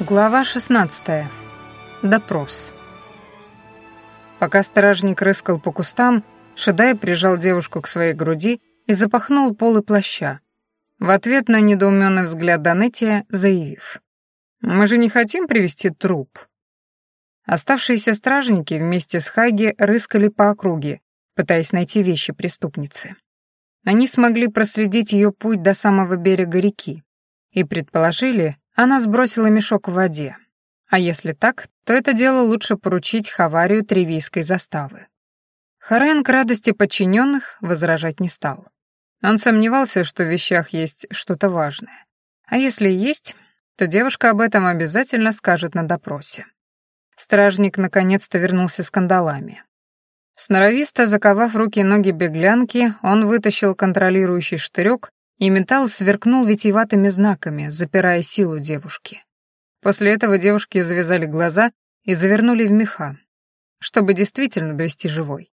Глава 16. Допрос. Пока стражник рыскал по кустам, Шедай прижал девушку к своей груди и запахнул полы плаща, в ответ на недоуменный взгляд Данетия заявив. «Мы же не хотим привести труп». Оставшиеся стражники вместе с Хаги рыскали по округе, пытаясь найти вещи преступницы. Они смогли проследить ее путь до самого берега реки и предположили, она сбросила мешок в воде. А если так, то это дело лучше поручить Хаварию Тревийской заставы. Харен к радости подчиненных возражать не стал. Он сомневался, что в вещах есть что-то важное. А если есть, то девушка об этом обязательно скажет на допросе. Стражник наконец-то вернулся с кандалами. Сноровисто заковав руки и ноги беглянки, он вытащил контролирующий штырек и металл сверкнул витиеватыми знаками, запирая силу девушки. После этого девушки завязали глаза и завернули в меха, чтобы действительно довести живой.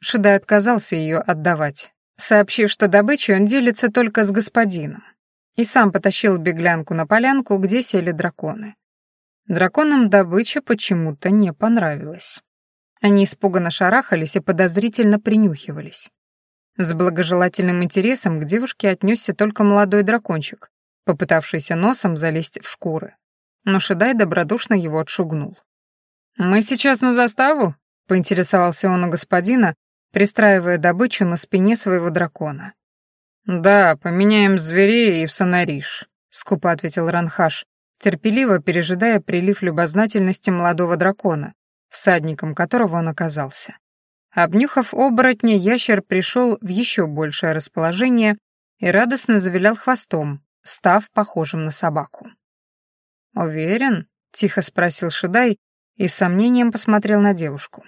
Шидай отказался ее отдавать, сообщив, что добычей он делится только с господином, и сам потащил беглянку на полянку, где сели драконы. Драконам добыча почему-то не понравилась. Они испуганно шарахались и подозрительно принюхивались. С благожелательным интересом к девушке отнесся только молодой дракончик, попытавшийся носом залезть в шкуры. Но Шедай добродушно его отшугнул. «Мы сейчас на заставу?» — поинтересовался он у господина, пристраивая добычу на спине своего дракона. «Да, поменяем зверей и в сонариш», — скупо ответил Ранхаш, терпеливо пережидая прилив любознательности молодого дракона, всадником которого он оказался. Обнюхав оборотня, ящер пришел в еще большее расположение и радостно завилял хвостом, став похожим на собаку. «Уверен?» — тихо спросил Шидай и с сомнением посмотрел на девушку.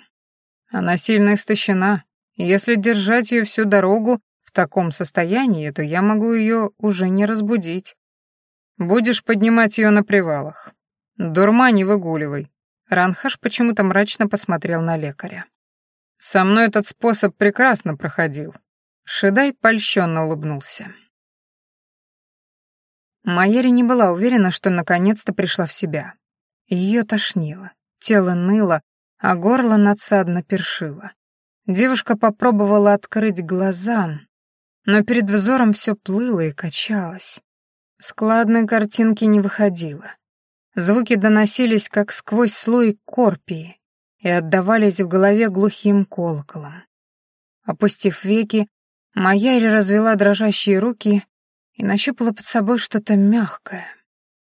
«Она сильно истощена. Если держать ее всю дорогу в таком состоянии, то я могу ее уже не разбудить. Будешь поднимать ее на привалах. Дурма не выгуливай». Ранхаш почему-то мрачно посмотрел на лекаря. Со мной этот способ прекрасно проходил. Шедай польщенно улыбнулся. Майери не была уверена, что наконец-то пришла в себя. Ее тошнило, тело ныло, а горло надсадно першило. Девушка попробовала открыть глаза, но перед взором все плыло и качалось. Складной картинки не выходило. Звуки доносились, как сквозь слой корпии, и отдавались в голове глухим колоколом. Опустив веки, Майяри развела дрожащие руки и нащупала под собой что-то мягкое,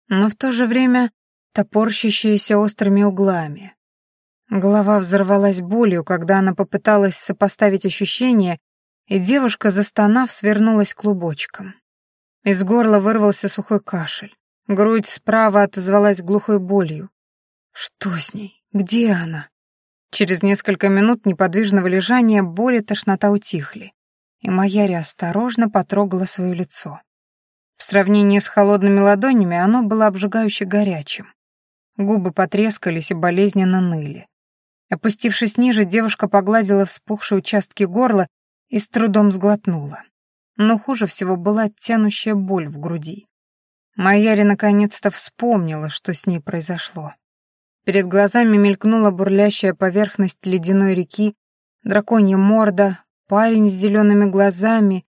но в то же время топорщащееся острыми углами. Голова взорвалась болью, когда она попыталась сопоставить ощущения, и девушка, застонав, свернулась клубочком. Из горла вырвался сухой кашель. Грудь справа отозвалась глухой болью. Что с ней? Где она? Через несколько минут неподвижного лежания боль и тошнота утихли, и Маяри осторожно потрогала свое лицо. В сравнении с холодными ладонями оно было обжигающе горячим. Губы потрескались и болезненно ныли. Опустившись ниже, девушка погладила вспухшие участки горла и с трудом сглотнула. Но хуже всего была тянущая боль в груди. Майяри наконец-то вспомнила, что с ней произошло. Перед глазами мелькнула бурлящая поверхность ледяной реки, драконья морда, парень с зелеными глазами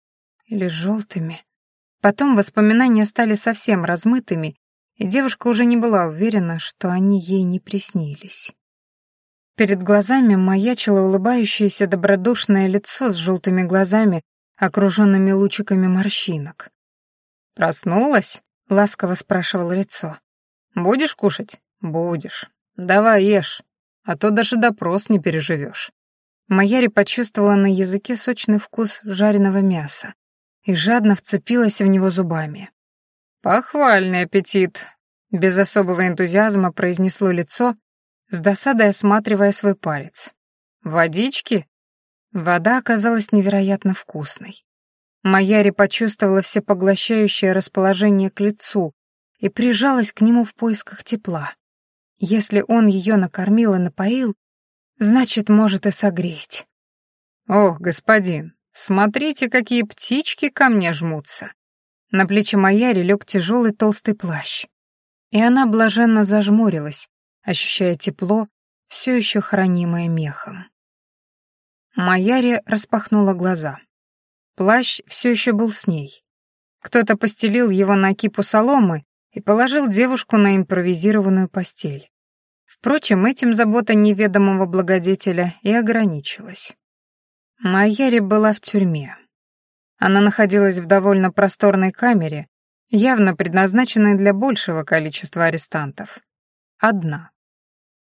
или желтыми. Потом воспоминания стали совсем размытыми, и девушка уже не была уверена, что они ей не приснились. Перед глазами маячило улыбающееся добродушное лицо с желтыми глазами, окруженными лучиками морщинок. «Проснулась?» — ласково спрашивало лицо. «Будешь кушать?» «Будешь. «Давай ешь, а то даже допрос не переживешь». Маяри почувствовала на языке сочный вкус жареного мяса и жадно вцепилась в него зубами. «Похвальный аппетит», — без особого энтузиазма произнесло лицо, с досадой осматривая свой палец. «Водички?» Вода оказалась невероятно вкусной. Маяри почувствовала всепоглощающее расположение к лицу и прижалась к нему в поисках тепла. Если он ее накормил и напоил, значит, может и согреть. Ох, господин, смотрите, какие птички ко мне жмутся. На плечи Маяри лег тяжелый толстый плащ. и она блаженно зажмурилась, ощущая тепло, все еще хранимое мехом. Маяри распахнула глаза. Плащ все еще был с ней. Кто-то постелил его на кипу соломы и положил девушку на импровизированную постель. Впрочем, этим забота неведомого благодетеля и ограничилась. Майяри была в тюрьме. Она находилась в довольно просторной камере, явно предназначенной для большего количества арестантов. Одна.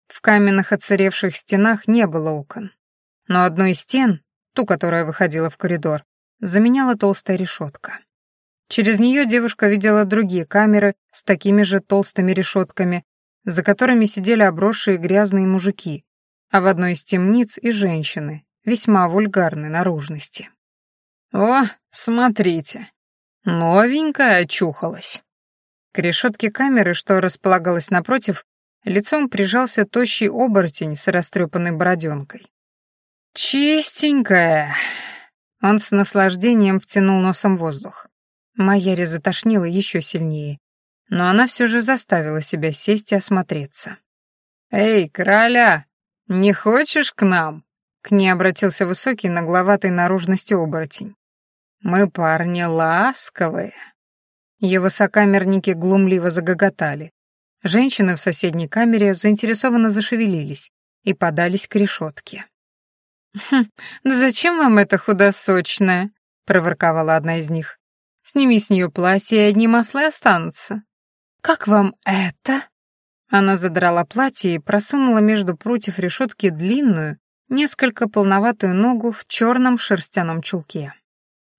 В каменных отсыревших стенах не было окон. Но одной из стен, ту, которая выходила в коридор, заменяла толстая решетка. Через нее девушка видела другие камеры с такими же толстыми решетками, за которыми сидели обросшие грязные мужики, а в одной из темниц и женщины, весьма вульгарной наружности. «О, смотрите, новенькая очухалась». К решетке камеры, что располагалась напротив, лицом прижался тощий оборотень с растрепанной бороденкой. «Чистенькая!» Он с наслаждением втянул носом воздух. Майяри затошнила еще сильнее, но она все же заставила себя сесть и осмотреться. «Эй, короля, не хочешь к нам?» К ней обратился высокий нагловатой наружности оборотень. «Мы парни ласковые». Его сокамерники глумливо загоготали. Женщины в соседней камере заинтересованно зашевелились и подались к решетке. «Хм, да зачем вам это худосочное?» — проворковала одна из них. «Сними с нее платье, и одни маслы останутся». «Как вам это?» Она задрала платье и просунула между прутьев решетки длинную, несколько полноватую ногу в черном шерстяном чулке.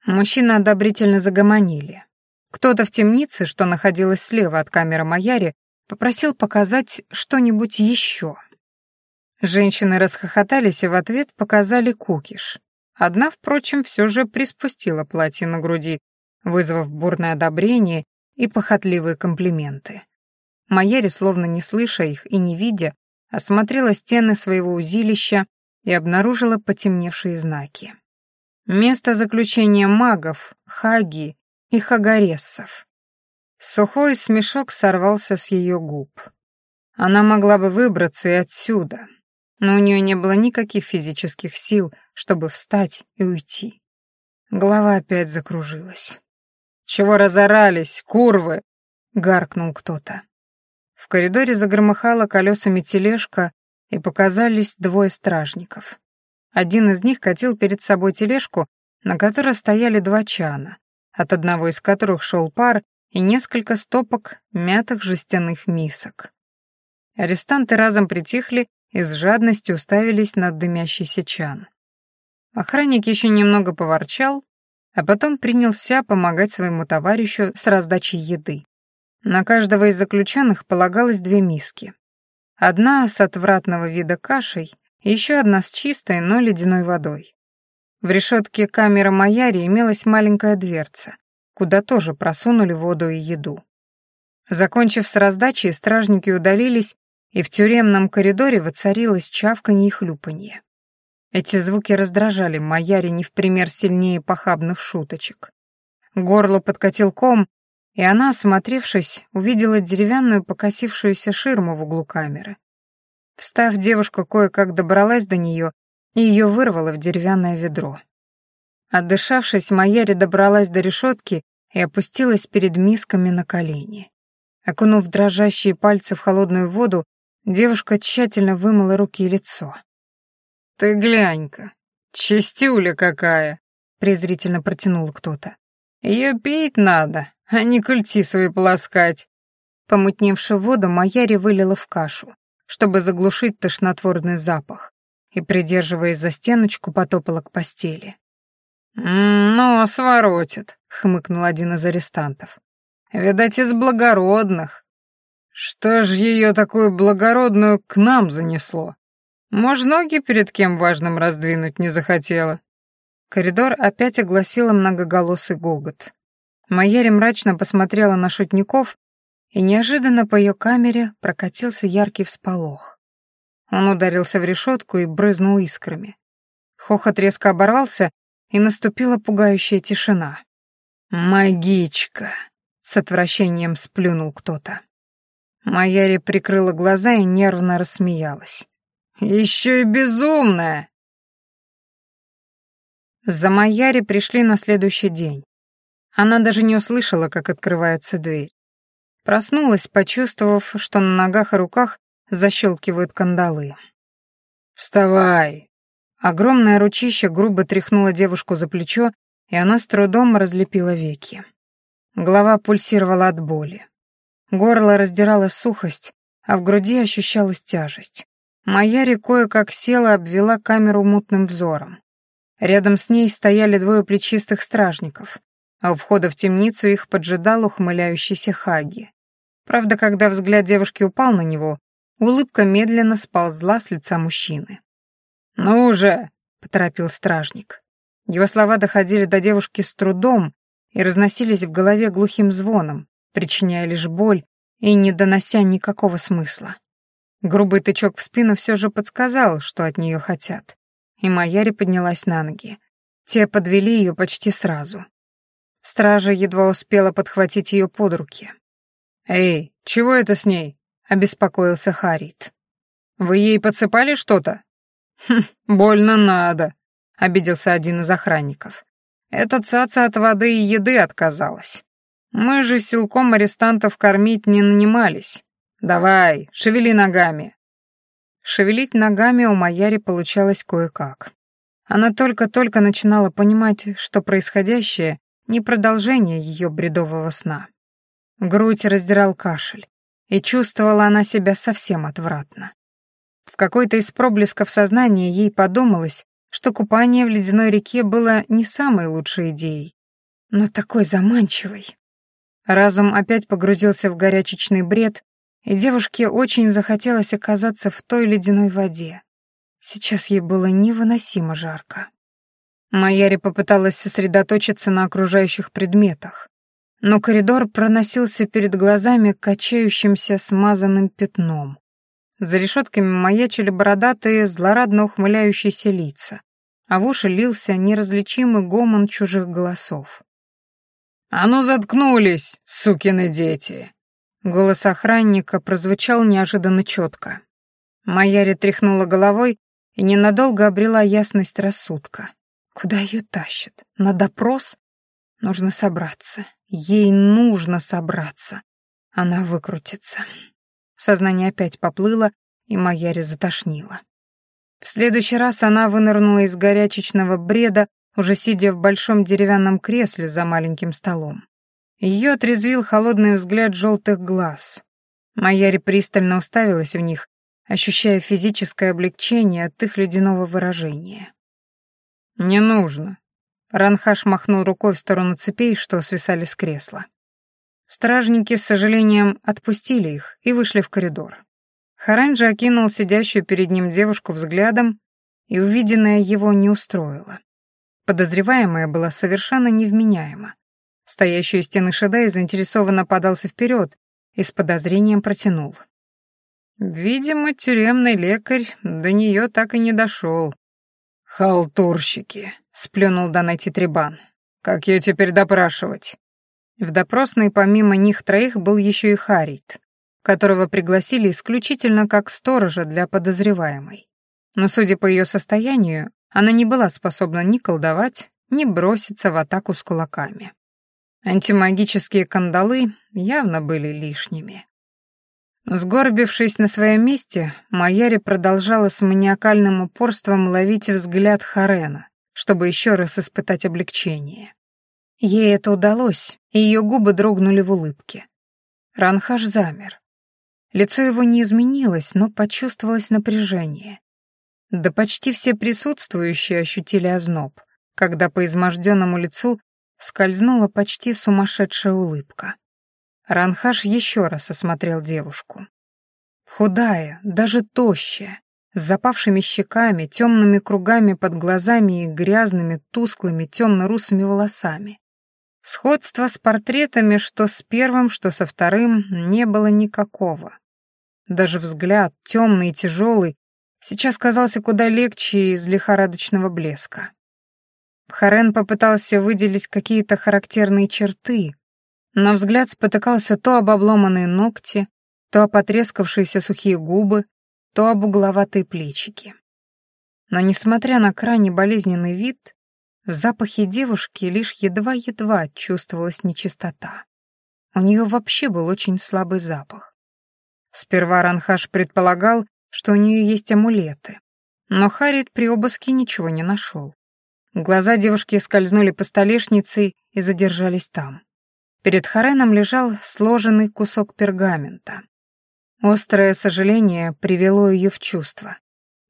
Мужчины одобрительно загомонили. Кто-то в темнице, что находилась слева от камеры Маяри, попросил показать что-нибудь еще. Женщины расхохотались и в ответ показали кукиш. Одна, впрочем, все же приспустила платье на груди, вызвав бурное одобрение и похотливые комплименты. Майяри, словно не слыша их и не видя, осмотрела стены своего узилища и обнаружила потемневшие знаки. Место заключения магов, хаги и хагарессов. Сухой смешок сорвался с ее губ. Она могла бы выбраться и отсюда, но у нее не было никаких физических сил, чтобы встать и уйти. Голова опять закружилась. «Чего разорались, курвы?» — гаркнул кто-то. В коридоре загромыхала колесами тележка, и показались двое стражников. Один из них катил перед собой тележку, на которой стояли два чана, от одного из которых шел пар и несколько стопок мятых жестяных мисок. Арестанты разом притихли и с жадностью уставились на дымящийся чан. Охранник еще немного поворчал, а потом принялся помогать своему товарищу с раздачей еды. На каждого из заключенных полагалось две миски. Одна с отвратного вида кашей, еще одна с чистой, но ледяной водой. В решетке камеры Маяри имелась маленькая дверца, куда тоже просунули воду и еду. Закончив с раздачей, стражники удалились и в тюремном коридоре воцарилось чавканье и хлюпанье. Эти звуки раздражали Маяри не в пример сильнее похабных шуточек. Горло подкатил ком, и она, осмотревшись, увидела деревянную покосившуюся ширму в углу камеры. Встав, девушка кое-как добралась до нее и ее вырвало в деревянное ведро. Отдышавшись, Маяри добралась до решетки и опустилась перед мисками на колени. Окунув дрожащие пальцы в холодную воду, Девушка тщательно вымыла руки и лицо. «Ты глянь-ка, чистюля какая!» — презрительно протянул кто-то. «Ее пить надо, а не культи свои полоскать». Помутневшую воду Маяри вылила в кашу, чтобы заглушить тошнотворный запах, и, придерживаясь за стеночку, потопала к постели. «Ну, своротит», — хмыкнул один из арестантов. «Видать, из благородных. Что ж ее такую благородную к нам занесло? Может, ноги перед кем важным раздвинуть не захотела? Коридор опять огласила многоголосый гогот. Майяри мрачно посмотрела на шутников, и неожиданно по ее камере прокатился яркий всполох. Он ударился в решетку и брызнул искрами. Хохот резко оборвался, и наступила пугающая тишина. «Магичка!» — с отвращением сплюнул кто-то. Майяри прикрыла глаза и нервно рассмеялась. «Еще и безумная!» За Майяри пришли на следующий день. Она даже не услышала, как открывается дверь. Проснулась, почувствовав, что на ногах и руках защелкивают кандалы. «Вставай!» Огромное ручище грубо тряхнуло девушку за плечо, и она с трудом разлепила веки. Голова пульсировала от боли. Горло раздирала сухость, а в груди ощущалась тяжесть. Моя кое-как села, обвела камеру мутным взором. Рядом с ней стояли двое плечистых стражников, а у входа в темницу их поджидал ухмыляющийся Хаги. Правда, когда взгляд девушки упал на него, улыбка медленно сползла с лица мужчины. «Ну уже!» — поторопил стражник. Его слова доходили до девушки с трудом и разносились в голове глухим звоном, причиняя лишь боль и не донося никакого смысла. Грубый тычок в спину все же подсказал, что от нее хотят. И Маяри поднялась на ноги. Те подвели ее почти сразу. Стража едва успела подхватить ее под руки. «Эй, чего это с ней?» — обеспокоился Харит. «Вы ей подсыпали что-то?» «Хм, больно надо», — обиделся один из охранников. «Эта цаца от воды и еды отказалась. Мы же силком арестантов кормить не нанимались. Давай, шевели ногами. Шевелить ногами у Маяри получалось кое-как. Она только-только начинала понимать, что происходящее — не продолжение ее бредового сна. Грудь раздирал кашель, и чувствовала она себя совсем отвратно. В какой-то из проблесков сознания ей подумалось, что купание в ледяной реке было не самой лучшей идеей, но такой заманчивой. Разум опять погрузился в горячечный бред, и девушке очень захотелось оказаться в той ледяной воде. Сейчас ей было невыносимо жарко. Майяри попыталась сосредоточиться на окружающих предметах, но коридор проносился перед глазами качающимся смазанным пятном. За решетками маячили бородатые, злорадно ухмыляющиеся лица, а в уши лился неразличимый гомон чужих голосов. «А ну заткнулись, сукины дети!» Голос охранника прозвучал неожиданно четко. Майяри тряхнула головой и ненадолго обрела ясность рассудка. Куда ее тащат? На допрос? Нужно собраться. Ей нужно собраться. Она выкрутится. Сознание опять поплыло, и Майяри затошнило. В следующий раз она вынырнула из горячечного бреда уже сидя в большом деревянном кресле за маленьким столом. Ее отрезвил холодный взгляд желтых глаз. Майяри пристально уставилась в них, ощущая физическое облегчение от их ледяного выражения. «Не нужно», — Ранхаш махнул рукой в сторону цепей, что свисали с кресла. Стражники с сожалением отпустили их и вышли в коридор. Харанджи окинул сидящую перед ним девушку взглядом, и увиденное его не устроило. Подозреваемая была совершенно невменяема. Стоящий у стены Шедай заинтересованно подался вперед и с подозрением протянул. Видимо, тюремный лекарь до нее так и не дошел. «Халтурщики», — сплюнул Данетти Трибан. «Как ее теперь допрашивать?» В допросной помимо них троих был еще и Харит, которого пригласили исключительно как сторожа для подозреваемой. Но, судя по ее состоянию, она не была способна ни колдовать, ни броситься в атаку с кулаками. Антимагические кандалы явно были лишними. Сгорбившись на своем месте, Майяри продолжала с маниакальным упорством ловить взгляд Харена, чтобы еще раз испытать облегчение. Ей это удалось, и ее губы дрогнули в улыбке. Ранхаш замер. Лицо его не изменилось, но почувствовалось напряжение. Да почти все присутствующие ощутили озноб, когда по изможденному лицу скользнула почти сумасшедшая улыбка. Ранхаш еще раз осмотрел девушку. Худая, даже тощая, с запавшими щеками, темными кругами под глазами и грязными, тусклыми, темно-русыми волосами. Сходства с портретами, что с первым, что со вторым, не было никакого. Даже взгляд, темный и тяжелый, сейчас казался куда легче из лихорадочного блеска. Харен попытался выделить какие-то характерные черты, но взгляд спотыкался то об обломанные ногти, то о потрескавшиеся сухие губы, то об угловатые плечики. Но, несмотря на крайне болезненный вид, в запахе девушки лишь едва-едва чувствовалась нечистота. У нее вообще был очень слабый запах. Сперва Ранхаш предполагал, что у нее есть амулеты, но Харит при обыске ничего не нашел. Глаза девушки скользнули по столешнице и задержались там. Перед Хареном лежал сложенный кусок пергамента. Острое сожаление привело ее в чувство.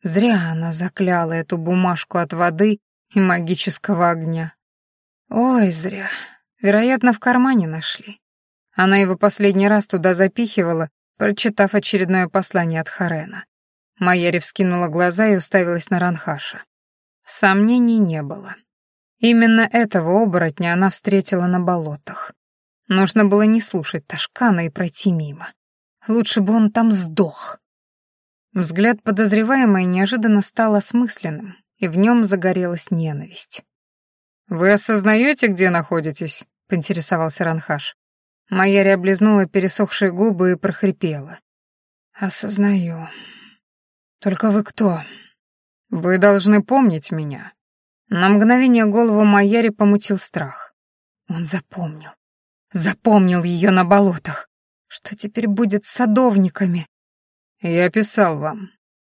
Зря она закляла эту бумажку от воды и магического огня. Ой, зря. Вероятно, в кармане нашли. Она его последний раз туда запихивала, прочитав очередное послание от Харена. Майяри вскинула глаза и уставилась на Ранхаша. Сомнений не было. Именно этого оборотня она встретила на болотах. Нужно было не слушать Ташкана и пройти мимо. Лучше бы он там сдох. Взгляд подозреваемой неожиданно стал осмысленным, и в нем загорелась ненависть. «Вы осознаете, где находитесь?» — поинтересовался Ранхаш. Майяри облизнула пересохшие губы и прохрипела. «Осознаю. Только вы кто?» «Вы должны помнить меня». На мгновение голову Майяри помутил страх. Он запомнил. Запомнил ее на болотах. Что теперь будет с садовниками? Я писал вам.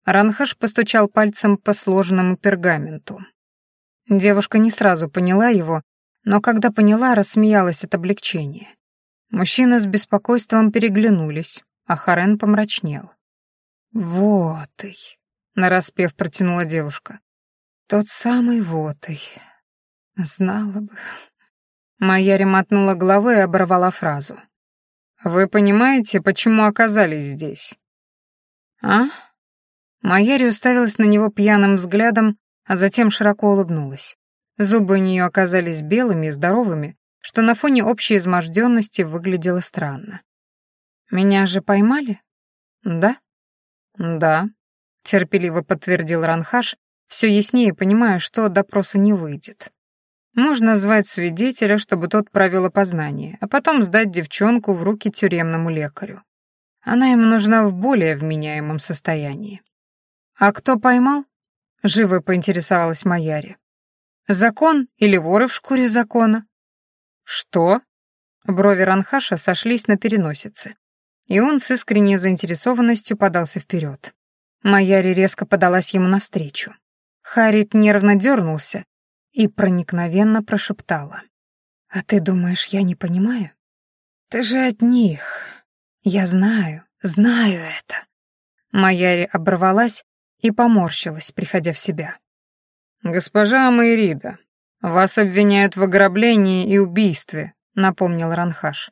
Ранхаш постучал пальцем по сложенному пергаменту. Девушка не сразу поняла его, но когда поняла, рассмеялась от облегчения. Мужчины с беспокойством переглянулись, а Харен помрачнел. «Вот и...» — нараспев протянула девушка. «Тот самый вот и...» «Знала бы...» Майя мотнула головой и оборвала фразу. «Вы понимаете, почему оказались здесь?» «А?» Майяри уставилась на него пьяным взглядом, а затем широко улыбнулась. Зубы у нее оказались белыми и здоровыми, что на фоне общей изможденности выглядело странно. «Меня же поймали?» «Да?» «Да», — терпеливо подтвердил Ранхаш, все яснее понимая, что допроса не выйдет. Можно звать свидетеля, чтобы тот провел опознание, а потом сдать девчонку в руки тюремному лекарю. Она ему нужна в более вменяемом состоянии. «А кто поймал?» — живо поинтересовалась Маяри. «Закон или воры в шкуре закона?» «Что?» Брови Ранхаша сошлись на переносице, и он с искренней заинтересованностью подался вперед. Маяри резко подалась ему навстречу. Харит нервно дернулся и проникновенно прошептала. «А ты думаешь, я не понимаю? Ты же от них. Я знаю, знаю это». Маяри оборвалась и поморщилась, приходя в себя. «Госпожа Майрида, вас обвиняют в ограблении и убийстве», — напомнил Ранхаш.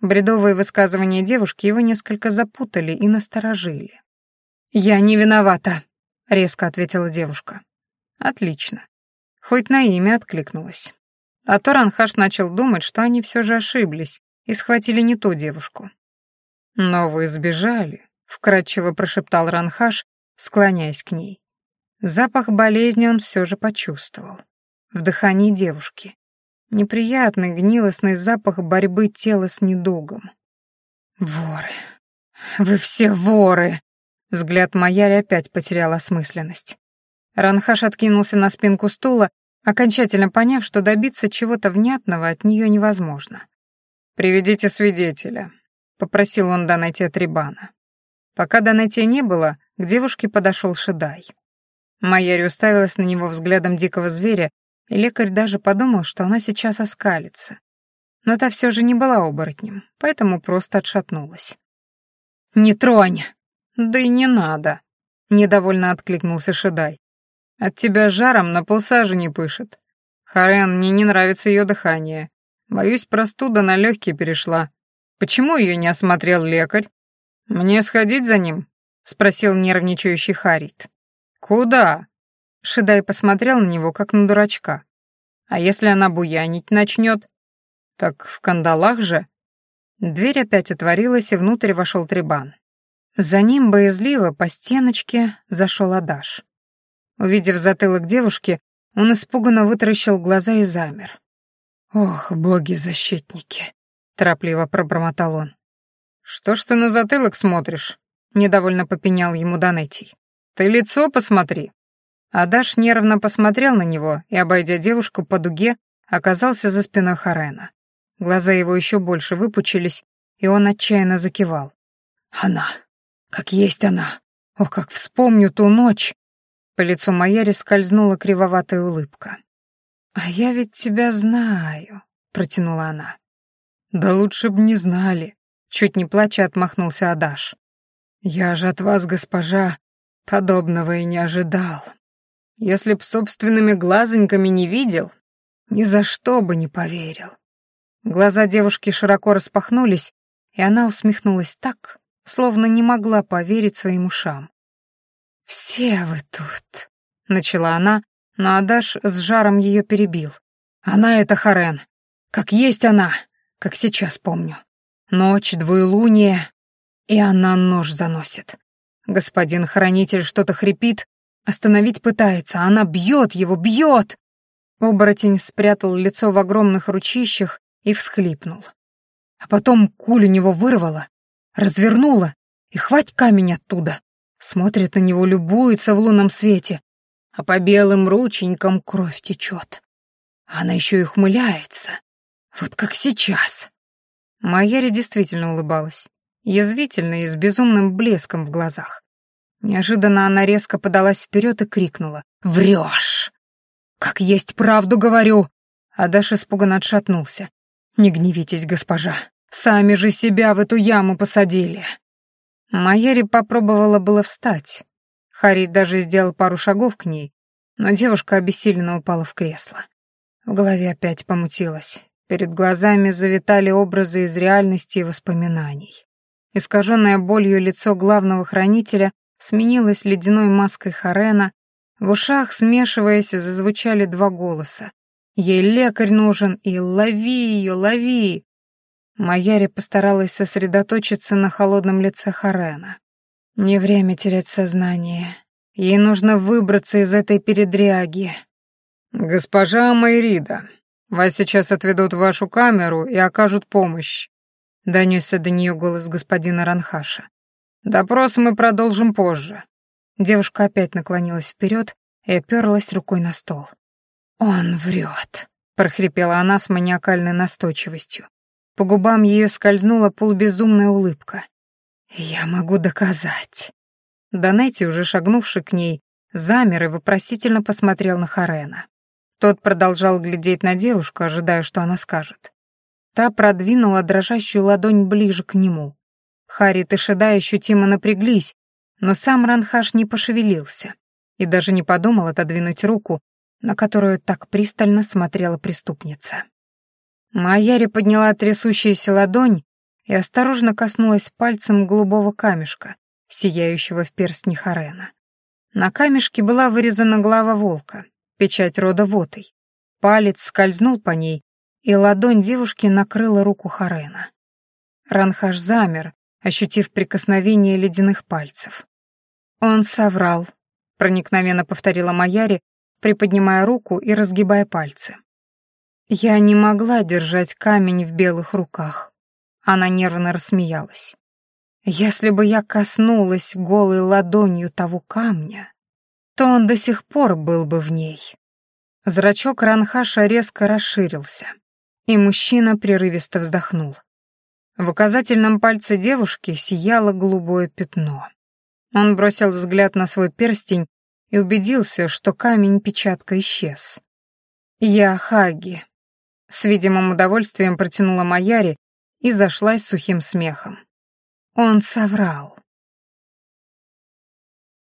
Бредовые высказывания девушки его несколько запутали и насторожили. «Я не виновата», — резко ответила девушка. «Отлично. Хоть на имя откликнулась. А то Ранхаш начал думать, что они все же ошиблись и схватили не ту девушку. «Но вы сбежали», — вкратчиво прошептал Ранхаш, склоняясь к ней. Запах болезни он все же почувствовал. В дыхании девушки. Неприятный гнилостный запах борьбы тела с недугом. «Воры! Вы все воры!» Взгляд Маяри опять потерял осмысленность. Ранхаш откинулся на спинку стула окончательно поняв, что добиться чего-то внятного от нее невозможно. «Приведите свидетеля», — попросил он Донати Трибана. Пока Донати не было, к девушке подошел Шедай. Майяри уставилась на него взглядом дикого зверя, и лекарь даже подумал, что она сейчас оскалится. Но та все же не была оборотнем, поэтому просто отшатнулась. «Не тронь!» «Да и не надо!» — недовольно откликнулся Шедай. От тебя жаром на полсажи не пышет. Харен, мне не нравится ее дыхание. Боюсь, простуда на легкие перешла. Почему ее не осмотрел лекарь? Мне сходить за ним? Спросил нервничающий Харит. Куда? Шидай посмотрел на него, как на дурачка. А если она буянить начнет? Так в кандалах же. Дверь опять отворилась, и внутрь вошел Трибан. За ним боязливо по стеночке зашел Адаш. Увидев затылок девушки, он испуганно вытаращил глаза и замер. «Ох, боги-защитники!» — торопливо пробормотал он. «Что ж ты на затылок смотришь?» — недовольно попенял ему Данетий. «Ты лицо посмотри». Адаш нервно посмотрел на него и, обойдя девушку по дуге, оказался за спиной Харена. Глаза его еще больше выпучились, и он отчаянно закивал. «Она! Как есть она! Ох, как вспомню ту ночь!» По лицу Майяри скользнула кривоватая улыбка. «А я ведь тебя знаю», — протянула она. «Да лучше б не знали», — чуть не плача отмахнулся Адаш. «Я же от вас, госпожа, подобного и не ожидал. Если б собственными глазоньками не видел, ни за что бы не поверил». Глаза девушки широко распахнулись, и она усмехнулась так, словно не могла поверить своим ушам. «Все вы тут», — начала она, но Адаш с жаром ее перебил. «Она — это Харен. Как есть она, как сейчас помню. Ночь, двуелуние, и она нож заносит. Господин хранитель что-то хрипит, остановить пытается, а она бьет его, бьет!» Оборотень спрятал лицо в огромных ручищах и всхлипнул. А потом куль у него вырвала, развернула, и хвать камень оттуда. Смотрит на него, любуется в лунном свете, а по белым рученькам кровь течет. Она еще и ухмыляется. Вот как сейчас. Майяри действительно улыбалась. Язвительно и с безумным блеском в глазах. Неожиданно она резко подалась вперед и крикнула. «Врешь!» «Как есть правду говорю!» Адаш испуганно отшатнулся. «Не гневитесь, госпожа. Сами же себя в эту яму посадили». Майяри попробовала было встать. Харри даже сделал пару шагов к ней, но девушка обессиленно упала в кресло. В голове опять помутилось. Перед глазами завитали образы из реальности и воспоминаний. Искаженное болью лицо главного хранителя сменилось ледяной маской Харена, в ушах, смешиваясь, зазвучали два голоса. «Ей лекарь нужен» и «Лови ее, лови!» Маяри постаралась сосредоточиться на холодном лице Харена. Не время терять сознание. Ей нужно выбраться из этой передряги. «Госпожа Майрида, вас сейчас отведут в вашу камеру и окажут помощь», — донесся до нее голос господина Ранхаша. «Допрос мы продолжим позже». Девушка опять наклонилась вперед и оперлась рукой на стол. «Он врет», — прохрипела она с маниакальной настойчивостью. По губам ее скользнула полубезумная улыбка. «Я могу доказать». Донетти, уже шагнувший к ней, замер и вопросительно посмотрел на Харена. Тот продолжал глядеть на девушку, ожидая, что она скажет. Та продвинула дрожащую ладонь ближе к нему. Харит и Шеда ощутимо напряглись, но сам Ранхаш не пошевелился и даже не подумал отодвинуть руку, на которую так пристально смотрела преступница. Майяри подняла трясущаяся ладонь и осторожно коснулась пальцем голубого камешка, сияющего в перстне Харена. На камешке была вырезана глава волка, печать рода Вотой. Палец скользнул по ней, и ладонь девушки накрыла руку Харена. Ранхаш замер, ощутив прикосновение ледяных пальцев. «Он соврал», — проникновенно повторила Маяри, приподнимая руку и разгибая пальцы. Я не могла держать камень в белых руках. Она нервно рассмеялась. Если бы я коснулась голой ладонью того камня, то он до сих пор был бы в ней. Зрачок Ранхаша резко расширился, и мужчина прерывисто вздохнул. В указательном пальце девушки сияло голубое пятно. Он бросил взгляд на свой перстень и убедился, что камень-печатка исчез. «Я Хаги», с видимым удовольствием протянула Маяри и зашлась сухим смехом. Он соврал.